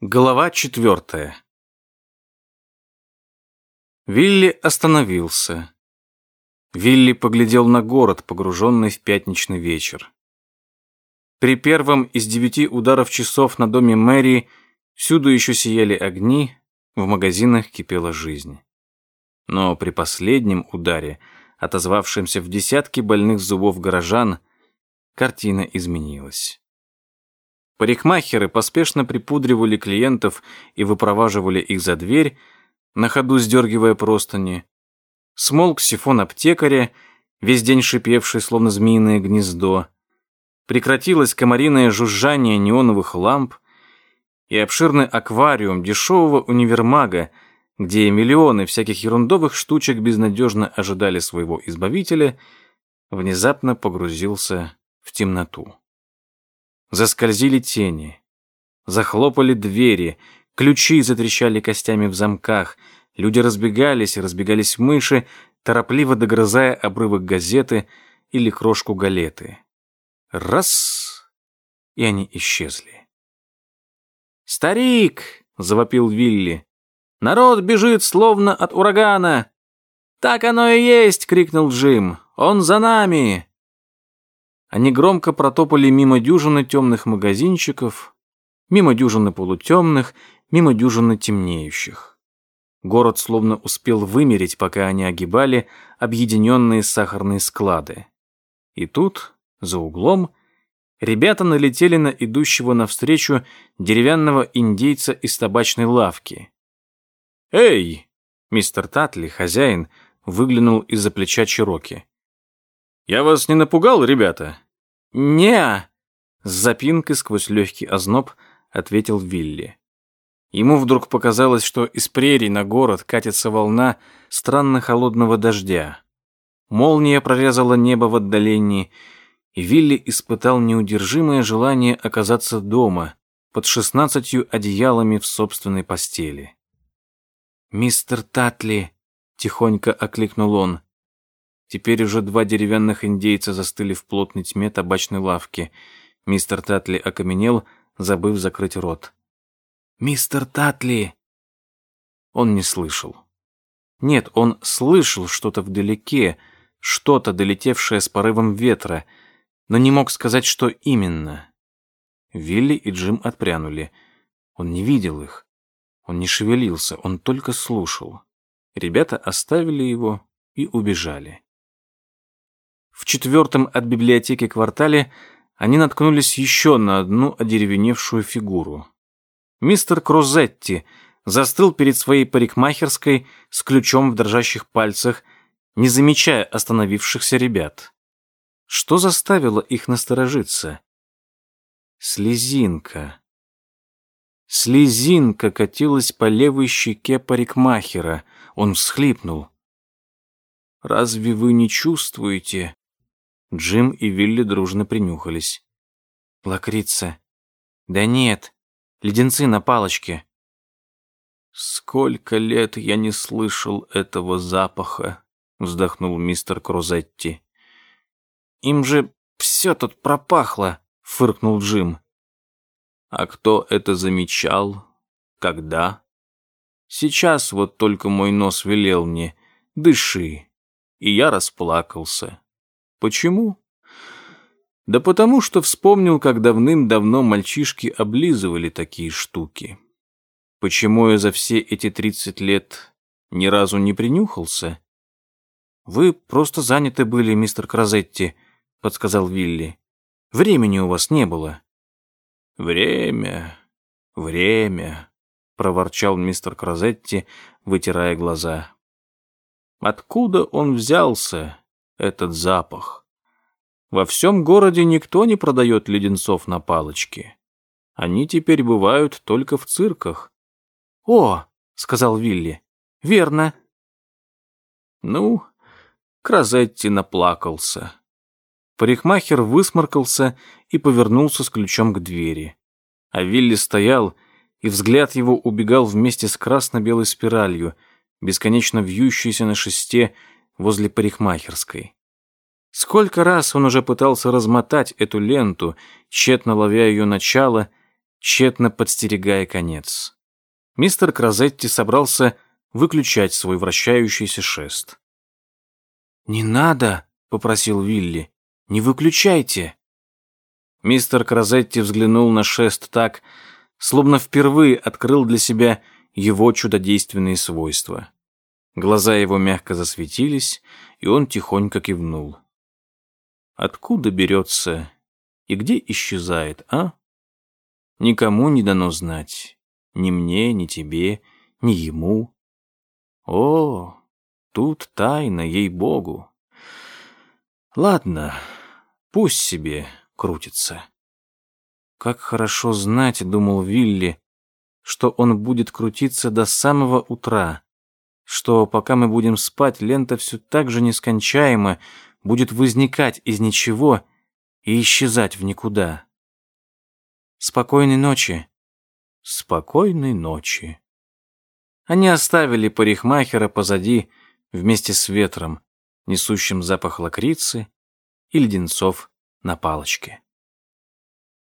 Глава четвертая. Вилли остановился. Вилли поглядел на город, погруженный в пятничный вечер. При первом из девяти ударов часов на доме мэрии всюду еще сияли огни, в магазинах кипела жизнь. Но при последнем ударе, отозвавшемся в десятки больных зубов горожан, картина изменилась. Парикмахеры поспешно припудривали клиентов и выпроваживали их за дверь, на ходу сдергивая простыни. Смолк сифон аптекаря, весь день шипевший, словно змеиное гнездо. Прекратилось комариное жужжание неоновых ламп, и обширный аквариум дешевого универмага, где миллионы всяких ерундовых штучек безнадежно ожидали своего избавителя, внезапно погрузился в темноту. Заскользили тени. Захлопали двери, ключи затрещали костями в замках, люди разбегались разбегались мыши, торопливо догрызая обрывок газеты или крошку галеты. Раз — и они исчезли. «Старик!» — завопил Вилли. «Народ бежит, словно от урагана!» «Так оно и есть!» — крикнул Джим. «Он за нами!» Они громко протопали мимо дюжины темных магазинчиков, мимо дюжины полутемных, мимо дюжины темнеющих. Город словно успел вымереть, пока они огибали объединенные сахарные склады. И тут, за углом, ребята налетели на идущего навстречу деревянного индейца из табачной лавки. «Эй!» — мистер Татли, хозяин, выглянул из-за плеча Чироки. «Я вас не напугал, ребята?» «Не-а!» С запинкой сквозь легкий озноб ответил Вилли. Ему вдруг показалось, что из прерий на город катится волна странно холодного дождя. Молния прорезала небо в отдалении, и Вилли испытал неудержимое желание оказаться дома, под шестнадцатью одеялами в собственной постели. «Мистер Татли!» — тихонько окликнул он. Теперь уже два деревянных индейца застыли в плотной тьме табачной лавки. Мистер Татли окаменел, забыв закрыть рот. «Мистер Татли!» Он не слышал. Нет, он слышал что-то вдалеке, что-то, долетевшее с порывом ветра, но не мог сказать, что именно. Вилли и Джим отпрянули. Он не видел их. Он не шевелился, он только слушал. Ребята оставили его и убежали. В четвертом от библиотеки квартале они наткнулись еще на одну одеревеневшую фигуру. Мистер Крузетти застыл перед своей парикмахерской с ключом в дрожащих пальцах, не замечая остановившихся ребят. Что заставило их насторожиться? Слезинка. Слезинка катилась по левой щеке парикмахера. Он всхлипнул. «Разве вы не чувствуете?» Джим и Вилли дружно принюхались. Лакрица. Да нет, леденцы на палочке. Сколько лет я не слышал этого запаха, вздохнул мистер Крузетти. Им же все тут пропахло, фыркнул Джим. А кто это замечал? Когда? Сейчас вот только мой нос велел мне «дыши», и я расплакался. Почему? Да потому что вспомнил, как давным-давно мальчишки облизывали такие штуки. Почему я за все эти тридцать лет ни разу не принюхался? Вы просто заняты были, мистер Кразетти, подсказал Вилли. Времени у вас не было. Время, время, проворчал мистер Кразетти, вытирая глаза. Откуда он взялся, этот запах. Во всем городе никто не продает леденцов на палочке. Они теперь бывают только в цирках. «О!» — сказал Вилли. «Верно». Ну, Кразетти наплакался. Парикмахер высморкался и повернулся с ключом к двери. А Вилли стоял, и взгляд его убегал вместе с красно-белой спиралью, бесконечно вьющейся на шесте возле парикмахерской. Сколько раз он уже пытался размотать эту ленту, тщетно ловя ее начало, тщетно подстерегая конец. Мистер Кразетти собрался выключать свой вращающийся шест. «Не надо», — попросил Вилли, — «не выключайте». Мистер Кразетти взглянул на шест так, словно впервые открыл для себя его чудодейственные свойства. Глаза его мягко засветились, и он тихонько кивнул. Откуда берется и где исчезает, а? Никому не дано знать. Ни мне, ни тебе, ни ему. О, тут тайна, ей-богу. Ладно, пусть себе крутится. Как хорошо знать, думал Вилли, что он будет крутиться до самого утра, что пока мы будем спать, лента все так же нескончаемо будет возникать из ничего и исчезать в никуда. Спокойной ночи. Спокойной ночи. Они оставили парикмахера позади вместе с ветром, несущим запах лакрицы и леденцов на палочке.